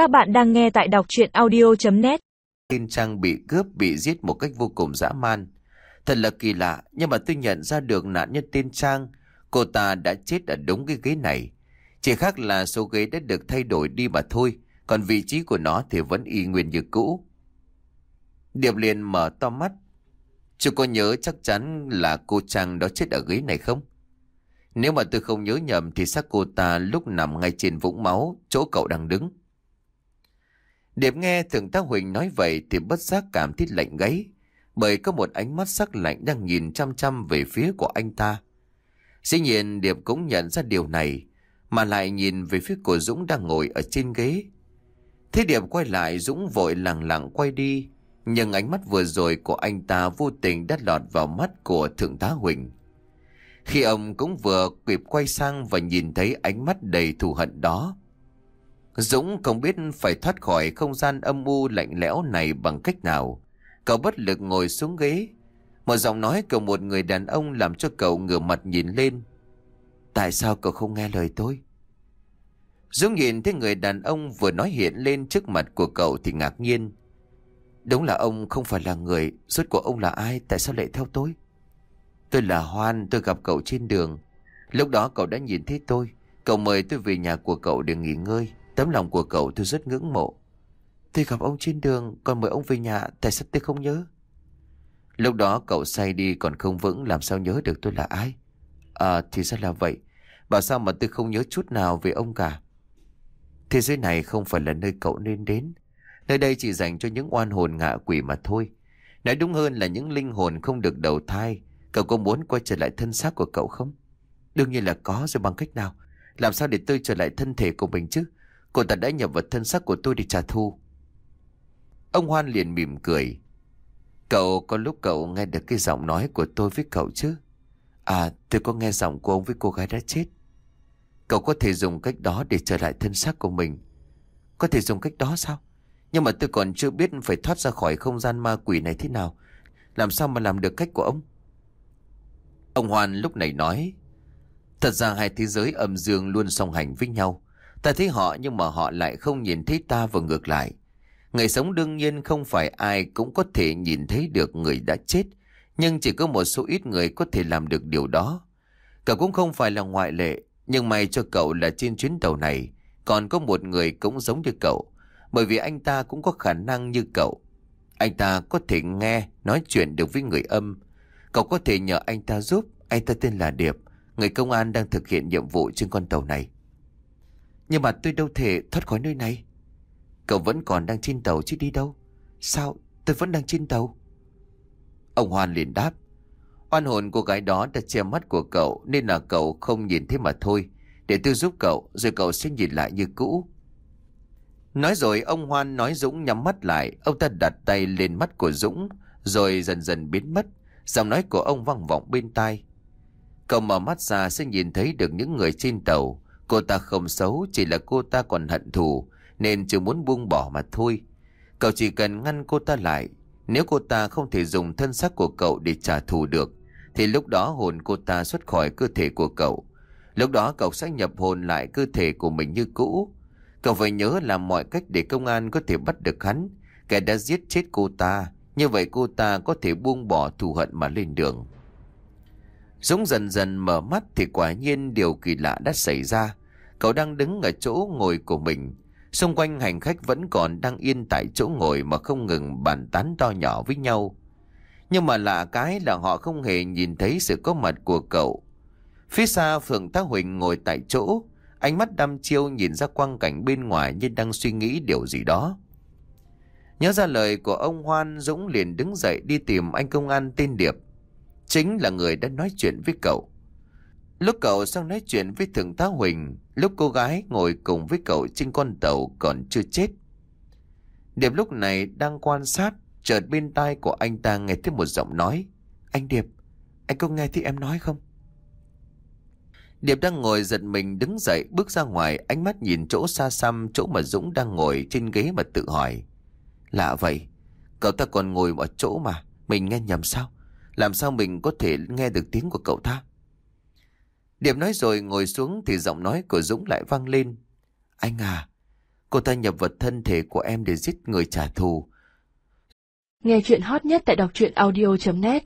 Các bạn đang nghe tại đọc chuyện audio.net Tin Trang bị cướp bị giết một cách vô cùng dã man. Thật là kỳ lạ, nhưng mà tôi nhận ra được nạn nhân tên Trang, cô ta đã chết ở đúng cái ghế này. Chỉ khác là số ghế đã được thay đổi đi mà thôi, còn vị trí của nó thì vẫn y nguyên như cũ. Điệp liền mở to mắt. Chú có nhớ chắc chắn là cô Trang đó chết ở ghế này không? Nếu mà tôi không nhớ nhầm thì xác cô ta lúc nằm ngay trên vũng máu, chỗ cậu đang đứng. Điệp nghe thượng tá Huỳnh nói vậy thì bất giác cảm thấy lạnh gáy, bởi có một ánh mắt sắc lạnh đang nhìn chăm chăm về phía của anh ta. Dĩ nhiên Điệp cũng nhận ra điều này, mà lại nhìn về phía của Dũng đang ngồi ở trên ghế. Thế Điệp quay lại Dũng vội lặng lặng quay đi, nhưng ánh mắt vừa rồi của anh ta vô tình đã lọt vào mắt của Thượng tá Huỳnh. Khi ông cũng vừa kịp quay sang và nhìn thấy ánh mắt đầy thù hận đó. Dũng không biết phải thoát khỏi không gian âm u lạnh lẽo này bằng cách nào. Cậu bất lực ngồi xuống ghế. Một giọng nói của một người đàn ông làm cho cậu ngửa mặt nhìn lên. Tại sao cậu không nghe lời tôi? Dũng nhìn thấy người đàn ông vừa nói hiện lên trước mặt của cậu thì ngạc nhiên. Đúng là ông không phải là người, suốt của ông là ai, tại sao lại theo tôi? Tôi là Hoan, tôi gặp cậu trên đường. Lúc đó cậu đã nhìn thấy tôi. Cậu mời tôi về nhà của cậu để nghỉ ngơi. Tấm lòng của cậu tôi rất ngưỡng mộ. Tôi gặp ông trên đường, còn mời ông về nhà, tại sao tôi không nhớ? Lúc đó cậu say đi còn không vững, làm sao nhớ được tôi là ai? À, thì ra là vậy. Bảo sao mà tôi không nhớ chút nào về ông cả. Thế giới này không phải là nơi cậu nên đến. Nơi đây chỉ dành cho những oan hồn ngạ quỷ mà thôi. Nói đúng hơn là những linh hồn không được đầu thai. Cậu có muốn quay trở lại thân xác của cậu không? Đương nhiên là có rồi bằng cách nào. Làm sao để tôi trở lại thân thể của mình chứ? Cô ta đã nhập vào thân xác của tôi để trả thù. Ông Hoan liền mỉm cười. Cậu có lúc cậu nghe được cái giọng nói của tôi với cậu chứ? À, tôi có nghe giọng của ông với cô gái đã chết. Cậu có thể dùng cách đó để trở lại thân xác của mình. Có thể dùng cách đó sao? Nhưng mà tôi còn chưa biết phải thoát ra khỏi không gian ma quỷ này thế nào. Làm sao mà làm được cách của ông? Ông Hoan lúc này nói. Thật ra hai thế giới âm dương luôn song hành với nhau. Ta thấy họ nhưng mà họ lại không nhìn thấy ta và ngược lại. Người sống đương nhiên không phải ai cũng có thể nhìn thấy được người đã chết. Nhưng chỉ có một số ít người có thể làm được điều đó. Cậu cũng không phải là ngoại lệ. Nhưng may cho cậu là trên chuyến tàu này còn có một người cũng giống như cậu. Bởi vì anh ta cũng có khả năng như cậu. Anh ta có thể nghe, nói chuyện được với người âm. Cậu có thể nhờ anh ta giúp. Anh ta tên là Điệp. Người công an đang thực hiện nhiệm vụ trên con tàu này. Nhưng mà tôi đâu thể thoát khỏi nơi này. Cậu vẫn còn đang trên tàu chứ đi đâu. Sao tôi vẫn đang trên tàu? Ông Hoan liền đáp. Oan hồn cô gái đó đã che mắt của cậu nên là cậu không nhìn thấy mà thôi. Để tôi giúp cậu, rồi cậu sẽ nhìn lại như cũ. Nói rồi, ông Hoan nói Dũng nhắm mắt lại. Ông ta đặt tay lên mắt của Dũng, rồi dần dần biến mất. Giọng nói của ông vang vọng bên tai. Cậu mở mắt ra sẽ nhìn thấy được những người trên tàu. Cô ta không xấu, chỉ là cô ta còn hận thù, nên chưa muốn buông bỏ mà thôi. Cậu chỉ cần ngăn cô ta lại. Nếu cô ta không thể dùng thân xác của cậu để trả thù được, thì lúc đó hồn cô ta xuất khỏi cơ thể của cậu. Lúc đó cậu sẽ nhập hồn lại cơ thể của mình như cũ. Cậu phải nhớ làm mọi cách để công an có thể bắt được hắn, kẻ đã giết chết cô ta. Như vậy cô ta có thể buông bỏ thù hận mà lên đường. Dũng dần dần mở mắt thì quả nhiên điều kỳ lạ đã xảy ra. Cậu đang đứng ở chỗ ngồi của mình. Xung quanh hành khách vẫn còn đang yên tại chỗ ngồi mà không ngừng bàn tán to nhỏ với nhau. Nhưng mà lạ cái là họ không hề nhìn thấy sự có mặt của cậu. Phía xa Phượng Tá Huỳnh ngồi tại chỗ, ánh mắt đăm chiêu nhìn ra quang cảnh bên ngoài như đang suy nghĩ điều gì đó. Nhớ ra lời của ông Hoan, Dũng liền đứng dậy đi tìm anh công an tên Điệp. Chính là người đã nói chuyện với cậu. Lúc cậu sang nói chuyện với Thượng tá Huỳnh, lúc cô gái ngồi cùng với cậu trên con tàu còn chưa chết. Điệp lúc này đang quan sát, chợt bên tai của anh ta nghe thấy một giọng nói. Anh Điệp, anh có nghe thấy em nói không? Điệp đang ngồi giật mình đứng dậy bước ra ngoài ánh mắt nhìn chỗ xa xăm chỗ mà Dũng đang ngồi trên ghế mà tự hỏi. Lạ vậy, cậu ta còn ngồi ở chỗ mà, mình nghe nhầm sao? Làm sao mình có thể nghe được tiếng của cậu ta? Điệp nói rồi ngồi xuống thì giọng nói của Dũng lại vang lên. Anh à, Cô ta nhập vật thân thể của em để giết người trả thù. Nghe chuyện hot nhất tại đọc truyện audio.net